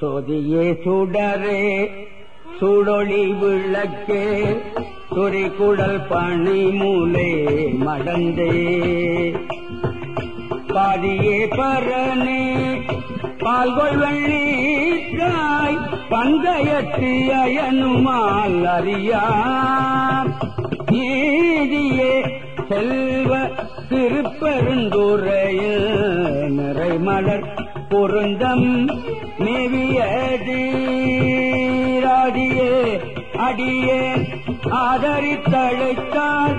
சோதியே சுடரே சுடொளி விளக்கே துறைக்குடல் துரிகுடல் பணிமூலே மடந்தே. பாதியே பரனே பால்கொள் வெள்ளீராய் பங்கயத்து அயனுமால் அறியார். நீதியே செல்வ திருப்பெருந்துறையில் நிறைமலர் பொருந்தம் மேவியதீராடியே அடியே ஆதரித்தழைத்தால்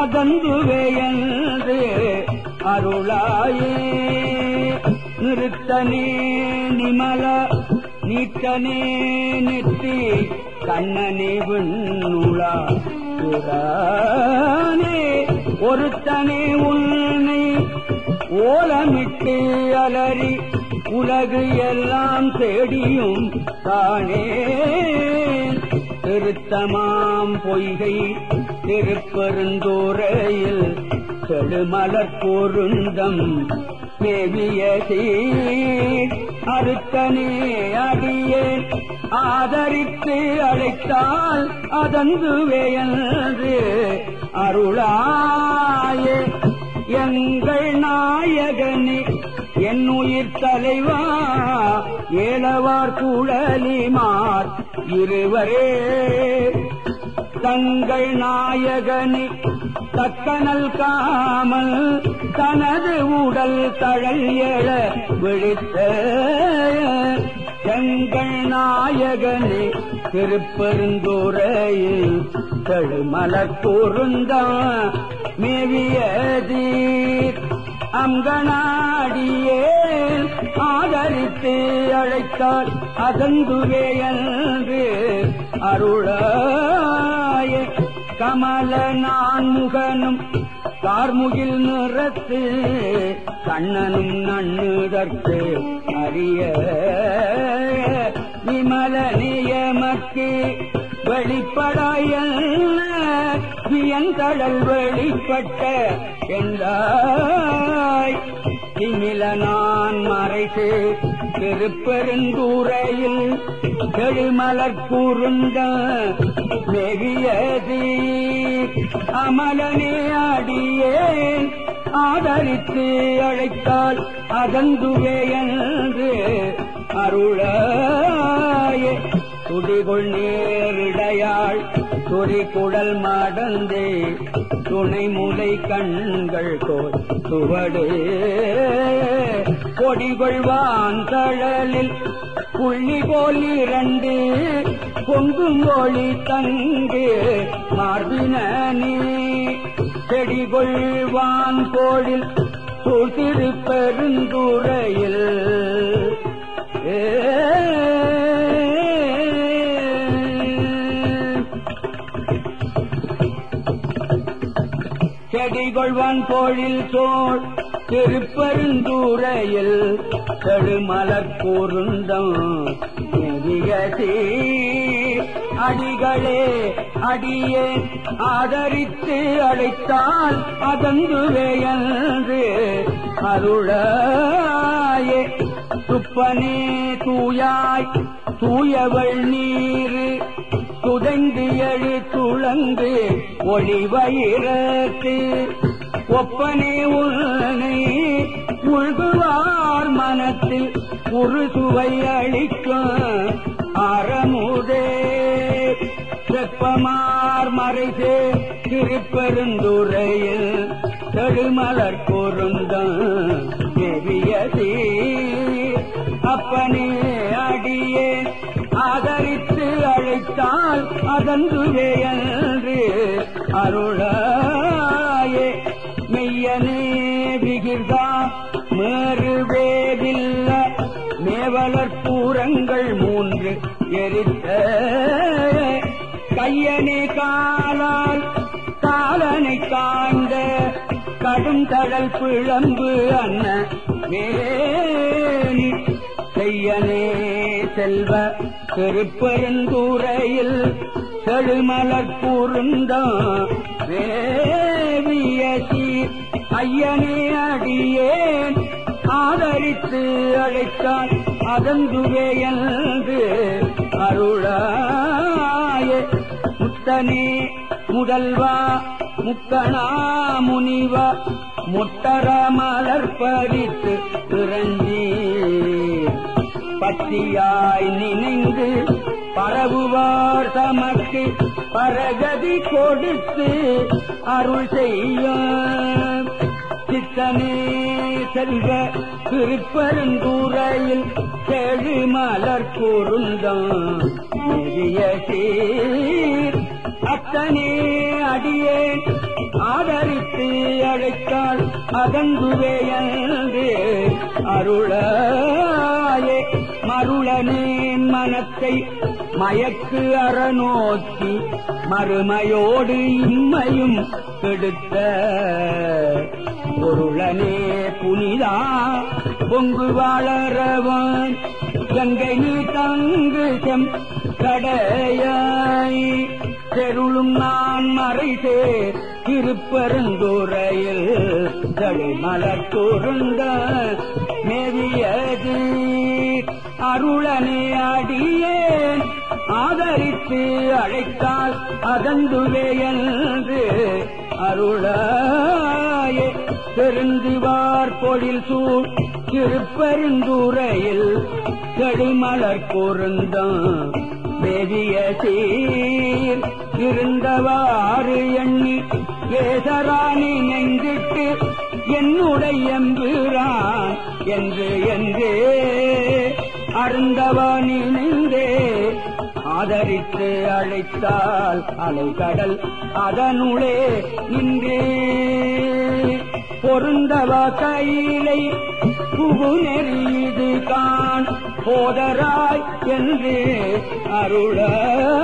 அதந்துவையன்று அருளாயே. நிறுத்தனே நிமல நீட்டனே நெற்றி கண்ணனே விண்ணுளா புறானே ஒருத்தனே உன்னை ஓலமிட்டு அலறி உலகு எல்லாம் தேடியும் தானே. திருத்தமாம் பொய்கை திருப்பெருந்தோரையில் செடுமலர் பொருந்தம் மேவியதே. அறுத்தனே அடியே ஆதரித்து அழைத்தால் அதந்துவேயன்று அருளா என் உயிர் தலைவா ஏலவார் குழலிமார் இருவரே. தங்கள் நாயகனி தக்கனல் காமல் தனது உடல் தழல் விழித்த எங்கள் நாயகனே திருப்பெருந்துரையில் செழுமலர் பொருந்தா மேவியதீர். அங்கனாடியே ஆதரித்து அழைத்தால் அதந்துவே என்று அருளாய. கமல நான் முகனும் கார்முகில் நிறத்து கண்ணனும் நண்ணுதற்கு அறிய. விமல நியமக்கு வெளிப்படாய வியந்தடல் வெளிப்பட்ட என்றாய். திமில நான் மறைத்து திருப்பெருந்தூரையில் செழுமலர் கூறுந்த மெகியதி அமலனே அடியேன் ஆதரித்து அழைத்தால் அதந்துவே என்று அருளாயே. துடிகொள் நேரிடையாள் துரிகுடல் மடந்தே. துணை முலை கண்கள் கோல் சுவடு. கொடிகொள்வான் தழலில் புள்ளி போல் இரண்டு பொங்கும் ஒளி தங்கு மார்பினே செடிகொள்வான் கோழில் சூழ்திரு பெருந்துறையில் செடிகொள்வான் கோழில் சோழ் திருப்பெருந்தூரையில் செடுமலர் கூறுந்தம் நெறியதே அடிகளே அடியே ஆதரித்து அழைத்தால் அதந்துவேயன்று அருளாயே. துப்பனே தூயாய் தூயவள் நீரு. துதைந்து எழு துளங்கு ஒளிவயிரத்து ஒப்பனே உன்னை உள்குவார் மனத்தில் ஒரு சுவை அளிக்கும் அறமுதே. செப்பமார் மறைசே திருப்பெருந்துரையில் செடுமலர் பொருந்தம் பெரியதே அப்பனே அடியே ஆதரித்து அழைத்தால் அதன்றுவே என்று அருளாயே. மெய்யனே விகிர்தா மேறுவேதில்ல. மேவலர் பூரங்கள் மூன்று எரித்த. கையனே காலால் காலனை காண்ட கடும் தழல் பிழம்பு அன்ன. மேனி செய்யனே செல்வ திருப்பெருந்தூரையில் செழுமலர் கூர்ந்தம் வேவியசி ஐயனே அடியேன் ஆதரித்து அழைத்தால் அதந்துவேயன்று அருளாய. முத்தனே முதல்வா முக்கணா முனிவா முட்டர மலர் பறித்து திறந்தீ பத்தியாய் நினைந்து பரவுவார் தமக்கு பரகதி கொடுத்து அருள் செய்ய. சித்தனே செல்வ திருப்பெருந்தூரையில் செழு மலர் கூறுந்தம் சீர் அத்தனே அடியேன். ஆதரித்து அழைத்தாள் அதங்குவேயன்று அருளாயே. மருளனேன் மனத்தை மயக்கு அறநோக்கி மறுமையோடு இம்மையும் கெடுத்த பொருளனே புனிதா பொங்கு வாழறவன் கங்கை நீ தங்கு செம் கடையாய். செருளும் நான் மறைசே திருப்பெருந்துறையில் தடை மலர் தோருந்த மேவியது. அருளனே அடியேன். ஆதரித்து அழைத்தால் அதந்துவே என்று அருளாயே. பெருந்துவார் பொழில் சூழ் திருப்பெருந்துரையில் செடிமலர் பொருந்தம். பெரிய சீர் இருந்தவாறு எண்ணி ஏசராணி நெஞ்சிட்டு என்னுடைய எம்புறான் என்று என்றே அருந்தவாணி ஆதரித்து அழைத்தால் அலைகடல் அதனுளே நின்றே. பொருந்தவ கையிலை புகு நெறிது கான் போதராய் என்று அருளாயே.